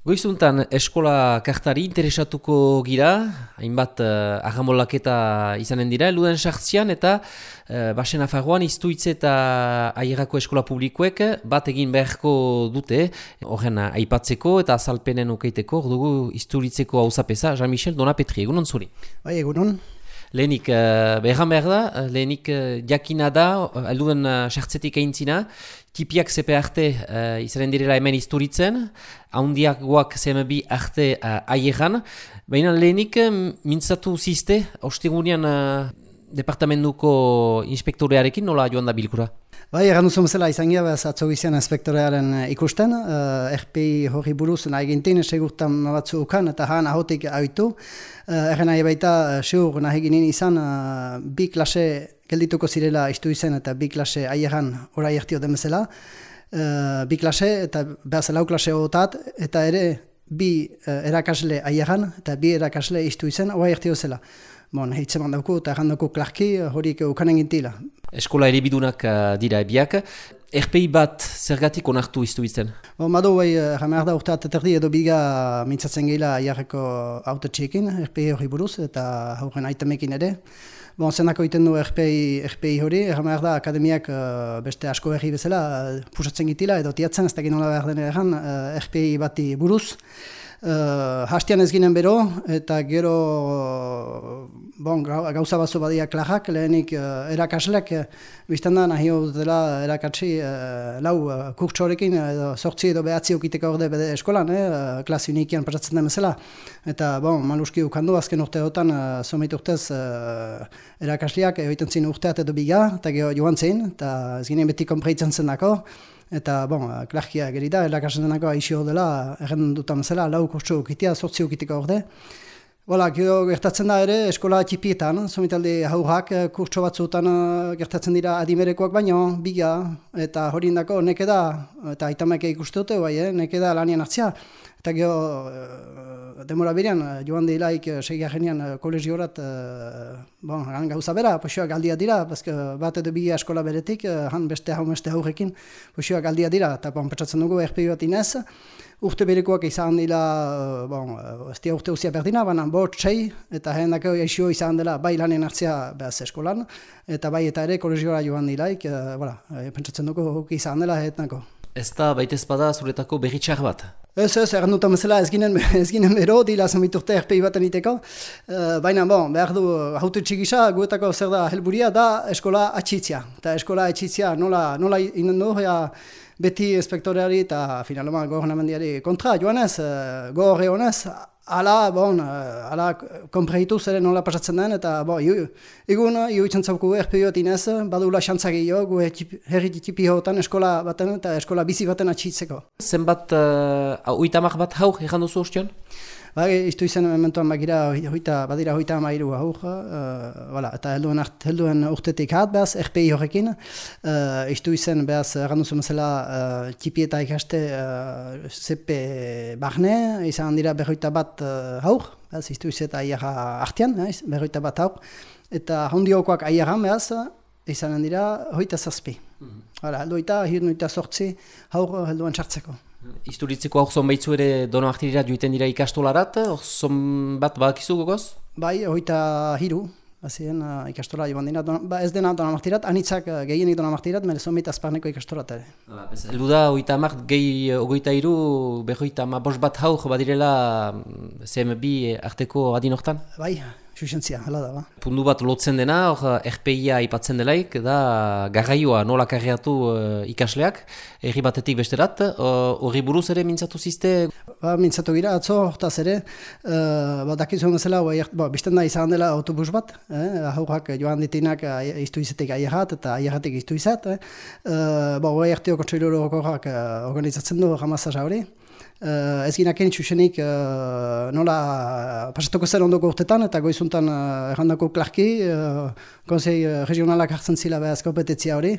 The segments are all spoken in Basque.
Goizuntan eskola kartari interesatuko gira, hainbat uh, agamolaketa izanen dira, eluden sartzian eta uh, basen afarroan iztuitze eta aierako eskola publikoek bat egin beharko dute, horren aipatzeko eta azalpenen ukeiteko, dugu izturitzeko hau zapesa, Jean-Michel Donapetri, egunon zuri? Bai, egunon. Lehenik, uh, behar behar da, lehenik uh, jakina da, alduen uh, sartzetik eintzina, tipiak zepe arte uh, izanen direla hemen isturitzen, haundiak guak bi arte uh, aieran, baina lehenik mintzatu ziste, ostigunean uh, departamentuko inspektorearekin nola joan da bilkura? Bai, egan duzu zela izan gira, behaz atzo gizien inspektorearen ikusten, uh, RPI hori buruz nahi gintin, segurtan batzu ukan, eta haan ahotik haitu. Uh, Erren nahi baita, segur nahi ginen izan, uh, bi klase geldituko zirela istu izen eta bi klase aieran orai ertio demezela. Uh, bi klase eta behaz lau klase hotat eta ere bi uh, erakasle aieran eta bi erakasle istu izen orai ertio zela. Bon, hitz eman dauku eta errandoko klarki horik ukanen gintila. Eskola eribidunak uh, dira ebiak. RPI bat zergatik onartu iztu izten? Bo, madu bai, jamar da urte ateterdi edo biga mintzatzen gila aiarreko auto txekin, RPI hori buruz eta hauren aitemekin ere. Bon, zenako iten du RPI, RPI hori, jamar da akademiak beste asko berri bezala, pusatzen gitila edo tiatzen, ez da ginola behar dene erran, RPI bati buruz. Uh, hastian ez ginen bero, eta gero bon, gauza batzu badia klajak, lehenik uh, erakaslek, uh, biztan da nahi dela erakatsi uh, lau uh, kurtsorekin, edo sortzi edo behatzi okiteko orde bede eskolan, eh, klasi unikian pasatzen den bezala. Eta, bon, maluski ukandu, azken urteotan, uh, somit urtez, uh, erakasliak egiten zin urteat edo biga, eta gero joan zin, eta ez ginen beti kompreitzen zen dako. Eta, bon, klarkia gerida, erakasen denako aixio dela, erren dutan zela, lau kurtsu ukitia, sortzi ukitiko orde. Bola, gero gertatzen da ere, eskola txipietan, somitalde haurrak, kurtso batzutan eh, gertatzen dira adimerekoak baino, biga, eta hori indako, neke da, eta itamek ikuste dute, bai, eh, neke da lanien hartzia. Eta gero, uh, demora birean, uh, joan deilaik uh, segia genian kolegiorat, bon, han gauza bera, posioa galdia dira, bazke, bat edo bi eskola beretik, han beste hau beste haurekin, posioa galdia dira, eta bon, petsatzen dugu erpi bat inez, urte berekoak izan dira, bon, ez urte uzia berdina, baina bort txei, eta hen dako izan dela bai lanen hartzia behaz eskolan, eta bai eta ere kolegiora joan dilaik, uh, voilà, pentsatzen dugu izan dela, etnako. Ez da baita ezpada zuretako berritxar bat? Ez, ez, erran dut amazela ez ginen, ez ginen bero, dila zamiturte RPI baten iteko. Uh, Baina, bon, behar du, hautu txigisa, guetako zer da helburia, da eskola atxitzia. Eta eskola atxitzia nola, nola inen du, ja, beti inspektoreari eta finaloma gobernamendiari kontra, joanez, uh, gore honez, ala, bon, uh, ala kompreitu zeren nola pasatzen den, eta, bo, egun, iruditzen zauku erpioat inez, badula xantzak gehiago, gu herri tipi hotan eskola baten eta eskola bizi baten atxitzeko. Zenbat, uh, uitamak bat hau, egan duzu ustioan? Ba, iztu izan mementoan bagira, hoita, badira hoita amairu hau, uh, eta helduen, art, helduen urtetik hat behaz, RPI horrekin, uh, iztu izan behaz, randuzu mazela, uh, tipi eta ikaste uh, zepe barne, izan dira berroita bat uh, hau, behaz, iztu izan eta aiara artian, eh, berroita bat hau, eta hondiokoak aiaran behaz, izan dira hoita zazpi. Mm -hmm. Hala, helduita, hirnuita sortzi, haur helduen txartzeko. Isturitzeko hau zonbaitzu ere dono artirirat joiten dira ikastolarat, hor bat bakizu gogoz? Bai, hoita hiru, Bazien, uh, ikastola joan dina, ba ez dena dona martirat, anitzak uh, gehienik dona martirat, mere zomit azparneko ikastolat ere. Eldu da, oita amart, gehi ogoita iru, behoita ma bos bat hau, badirela CMB arteko adinortan? Bai, Xuxentzia, hala da, ba. Pundu bat lotzen dena, hor RPIa ipatzen delaik, da garraioa nola karriatu uh, ikasleak, erri batetik besterat, horri uh, buruz ere mintzatu zizte? Ba, mintzatu gira, atzo, hortaz ere, uh, ba, dakizu zela, ba, ba, bizten da izan dela autobus bat, eh, aurrak joan ditinak iztu izatek aierrat eta aierratek iztu izat, eh. uh, ba, hori ertio kontsoiluro uh, organizatzen du ramazaz hori, Uh, ez gina txusenik uh, nola pasatuko zer ondoko urtetan eta goizuntan uh, errandako klarki uh, konsei uh, regionalak hartzen zila behaz kompetentzia hori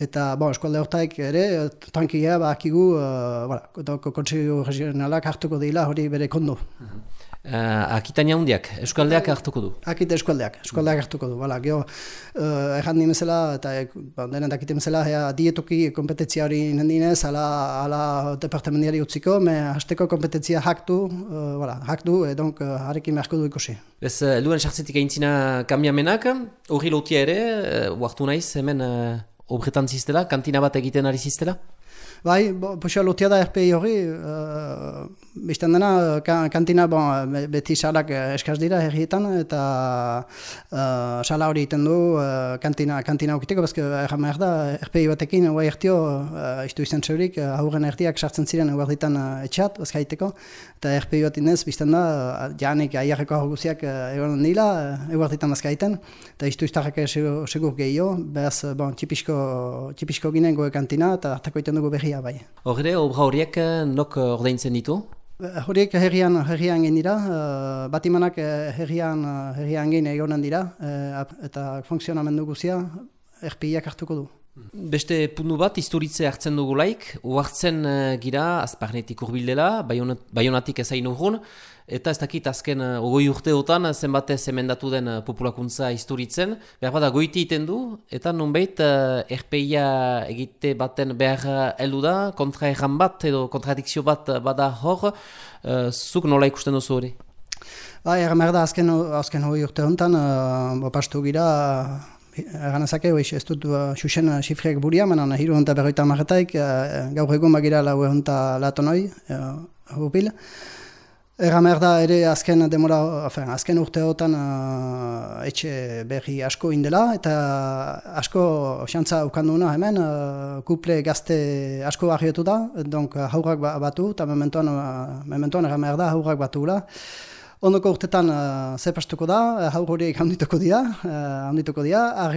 eta bon, eskualde hortaik ere tankia bakigu uh, voilà, konsei regionalak hartuko dira hori bere kondo. Uh, Akitania hundiak, eskualdeak hartuko du? Akita eskualdeak, eskualdeak hartuko du. Bala, geho, uh, erran nimezela, eta ba, denen dakite mesela, ea, dietoki kompetentzia hori nendinez, ala, ala departamentiari utziko, me hasteko kompetentzia haktu, uh, bala, haktu, edonk uh, harekin beharko du ikusi. Ez, uh, luen sartzetik aintzina kambiamenak, hori lotia ere, uh, uartu naiz, hemen uh, obretan ziztela, kantina bat egiten ari ziztela? Bai, poxa lotia da RPI hori, uh, bizten dena, kantina bon, beti salak eskaz dira herrietan, eta uh, sala hori iten du uh, kantina, kantina okiteko, bazke erran behar da, RPI batekin, oa ertio, uh, iztu izan txaurik, uh, aurren erdiak sartzen ziren eguerditan uh, etxat, bazka haiteko, eta RPI bat inez, bizten da, uh, janik aiarreko hor guziak uh, egon nila, uh, eguerditan bazka haiten, eta iztu iztarrak segur gehiago, behaz, bon, tipisko, tipisko ginen goe kantina, eta hartako iten dugu berri herria bai. Horre, obra horiek eh, nok eh, ordaintzen ditu? Eh, horiek herrian, herrian gen dira, uh, batimanak herrian, herrian gen egonen dira, eta funksionamendu guzia, erpiak hartuko du. Beste puntu bat, historitze hartzen dugu laik, uartzen uh, gira, azparnetik urbildela, baionatik ezain urrun, eta ez dakit azken uh, ogoi urteotan zenbatez emendatu den uh, populakuntza historitzen, behar bada goiti iten du, eta nunbait uh, erpeia egite baten behar heldu da, kontra bat edo kontradikzio bat bada hor, uh, zuk nola ikusten duzu hori? Ba, erran behar da azken, azken hori urte honetan, uh, pastu gira, Egan ezake, ez dut uh, xuxen uh, xifriak buria, manan hiru honta berroita marretaik, uh, gaur egun bagira lau honta lato noi, uh, hupil. Egan da ere azken demora, afen, azken urteotan uh, etxe berri asko indela, eta asko xantza ukanduna hemen, uh, kuple gazte asko barriotu da, donk haurrak ba-, batu, eta mementoan, uh, mementoan egan da haurrak batu gula. Ondoko urtetan uh, ze pastuko da, haur horiek handituko dira, uh, handituko dira,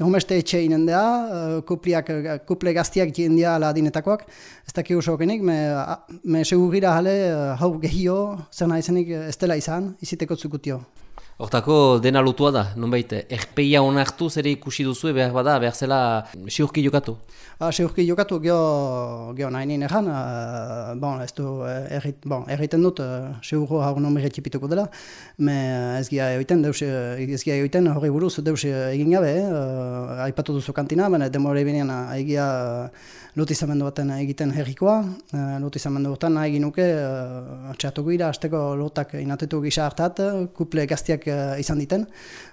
homeste etxe inen da, uh, kuple gaztiak jendia ala adinetakoak, ez daki uso okenik, me, uh, me segugira jale uh, haur gehio, zer nahi zenik ez dela izan, iziteko zukutio. Hortako dena lutua da, nonbait, erpeia onartu zere ikusi duzu, behar bada, behar zela siurki jokatu? Ba, siurki jokatu, geho, geho nahi nien egan, uh, bon, ez du, eh, errit, bon, erriten dut, uh, siurro hau nomere txipituko dela, me ez gia egoiten, deus, ez gia egoiten, hori buruz, deus egin gabe, uh, aipatu duzu kantina, baina demore binean egia uh, lotizamendu baten egiten herrikoa, uh, lotizamendu baten nahi ginuke, uh, txatu gira, azteko lotak inatetu gisa hartat, kuple gaztiak uh, izan diten.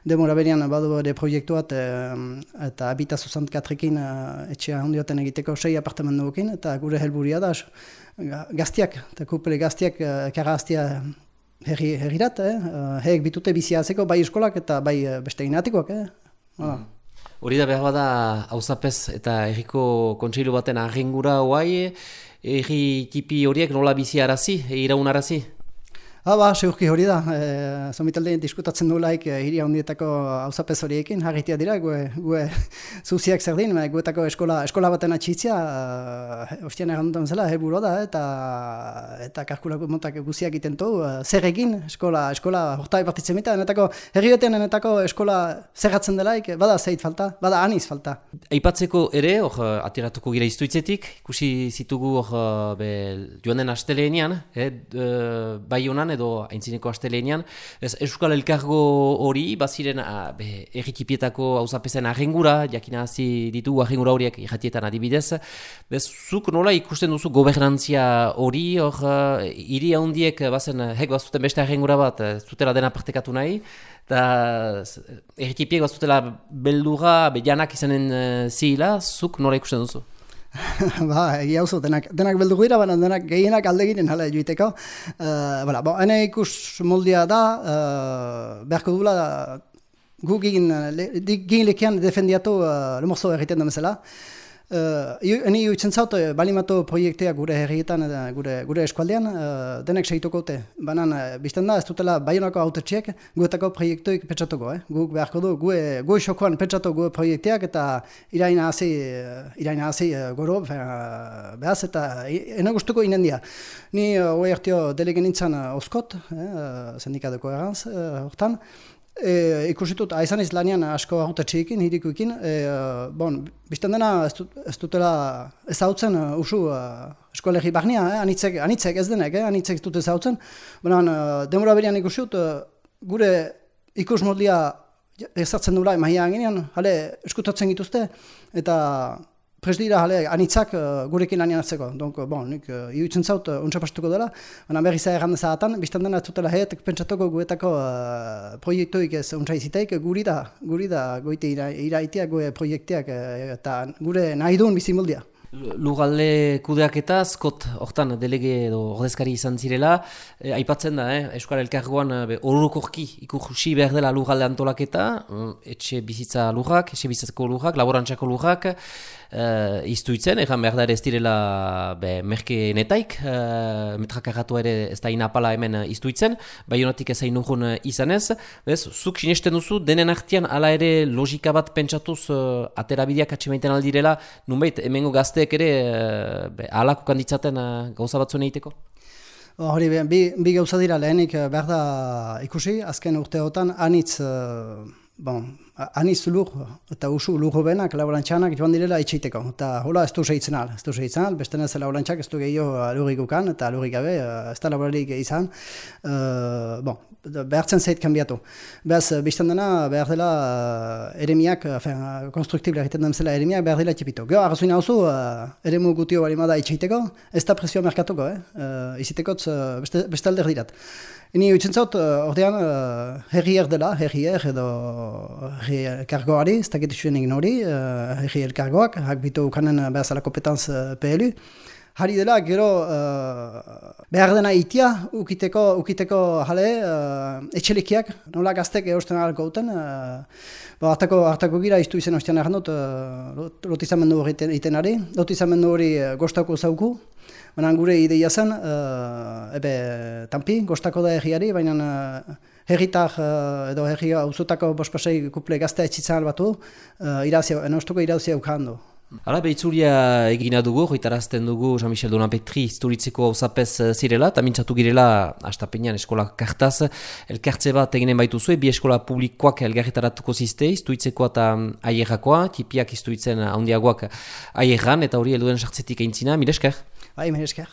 Demora berian badu ere proiektuat uh, eta habita zuzant katrekin uh, etxea hundioten egiteko sei apartamendu eta gure helburia da gaztiak, eta kuple gaztiak uh, kara herri, herrirat, eh? uh, heek bitute biziazeko bai eskolak eta bai beste inatikoak. Eh? Mm. Hori da behar bada hauzapez eta erriko kontseilu baten argengura hoai, erri tipi horiek nola bizi arazi, iraun arazi? Ha, ba, seurki hori da. E, Zomitaldeen diskutatzen duelaik e, hiria hondietako hauzapez horiekin, harritia dira, gue, gue zuziak zer din, guetako eskola, eskola baten atxitzia, e, ostian errandutan zela, helburu da, eta eta karkulako montak guziak iten du, e, zer egin, eskola, eskola hortai partitzen mita, enetako, herrioten enetako eskola zerratzen delaik, bada zeit falta, bada aniz falta. Aipatzeko ere, hor, atiratuko gira iztuitzetik, ikusi zitugu hor, joan den asteleenean, eh, bai honan, edo aintzineko astelenean. Ez Euskal Elkargo hori, baziren errikipietako hauzapezen ahengura, jakina hasi ditu ahengura horiek irratietan adibidez. Bez, zuk nola ikusten duzu gobernantzia hori, hor, hiri handiek bazen, hek bazuten beste ahengura bat, zutela dena partekatu nahi, eta errikipiek bazutela beldura, janak izanen zila, zuk nola ikusten duzu? ba, egia oso, denak, denak beldu gira, baina denak gehienak alde ginen hala joiteko. Uh, voilà, bon, ene ikus moldia da, uh, beharko dula, gu gin, le, gin lekean defendiatu uh, lemorzo erriten da mesela. Uh, eni juitzen zaut, uh, balimato proiektea gure herrietan, uh, gure, gure eskualdean, uh, denek segituko te. Banan, uh, bizten da, ez dutela baionako autetxeak, guetako proiektuik petxatuko, eh? Gu beharko du, gu, gu xokoan petxatu gu proiekteak eta iraina hasi, uh, iraina hasi uh, goro, uh, behaz, eta eno guztuko inendia. Ni, uh, oi hartio, delegen nintzen uh, oskot, eh, sindikatuko erantz, uh, hortan, E, ikusitut, aizan izlanian asko haute txikin, hirikuekin. E, bon, bizten dena ez, dut, ez dutela ezautzen uh, usu uh, eskolegi barnia, eh? anitzek, anitzek ez denek, eh? anitzek dut ezautzen. Bona, uh, demora berian ikusut, uh, gure ikus modlia ezartzen dula emahia ginean, hale eskutatzen gituzte, eta prest dira jale, anitzak uh, gurekin lanian atzeko. Donc, bon, nik uh, iutzen zaut, uh, untsa pastuko dela, baina berri zai erranda zahatan, biztan dena zutela heetek pentsatuko guetako uh, proiektuik ez untsa iziteik, guri da, guri da goite ira, iraitia goe proiektiak eta gure nahi duen bizimuldia. Lugalde kudeaketa, skot hortan delege edo ordezkari izan zirela, e, aipatzen da, eh, Euskal Elkargoan horukorki ikusi behar dela lugalde antolaketa, etxe bizitza lujak, etxe bizitzako lujak, laborantzako lujak, uh, iztuitzen, egan behar da ez direla be, merke netaik, uh, ere ez da inapala hemen iztuitzen, bai honatik ez hain izanez, bez, zuk sinesten duzu, denen artian ala ere logika bat pentsatuz uh, aterabideak atxemaiten aldirela, nunbait, hemengo gazteek ere uh, alako kanditzaten uh, gauza batzuen egiteko? Hori, bi, bi gauza dira lehenik behar da ikusi, azken urteotan anitz bon, aniz lur eta usu lur benak laborantxanak joan direla itxeiteko. Eta hola ez du sehitzen al, ez du sehitzen al, beste ez laborantxak ez du gehiago lurik ukan eta lurik gabe, eh, ez da laborarik izan. Uh, bon, behartzen zeit kanbiatu. Beaz, biztan dena, behar dela eremiak, uh, konstruktibla egiten den zela eremiak, behar dela txipitu. Gero, arrazuin hau zu, uh, eremu gutio bali da itxeiteko, ez da presio merkatuko, eh? Uh, izitekotz beste, beste alder dirat. Ni utzen uh, ordean, uh, herrier dela, herrier edo herri kargoari, ez dakit zuen egin hori, uh, herrier kargoak, hak bitu kanen behazala kompetanz uh, PLU. Hari dela, gero uh, behar dena itia, ukiteko, ukiteko jale, uh, etxelikiak, nola gaztek eusten ahalko uten. Uh, ba, hartako, hartako gira iztu izen ostean erran dut, uh, lotizamendu hori iten ari, lotizamendu hori uh, gostako zauku, Baina gure ideia zen, uh, ebe, tampi, gostako da erriari, baina uh, herritar uh, edo herri hauzutako bospasei kuple gazte etxitzen albatu, uh, irazia, enostuko irazia ukandu. Hala, behitzuria egina dugu, hoitarazten dugu Jean-Michel Donan Petri historitzeko hausapez zirela, eta mintzatu girela astapenean eskola kartaz, elkartze bat eginen baitu zuen, bi eskola publikoak elgarretaratuko ziste, istuitzeko eta aierrakoa, tipiak istuitzen handiagoak aierran, eta hori helduen sartzetik eintzina, mire esker? Bai, mire esker.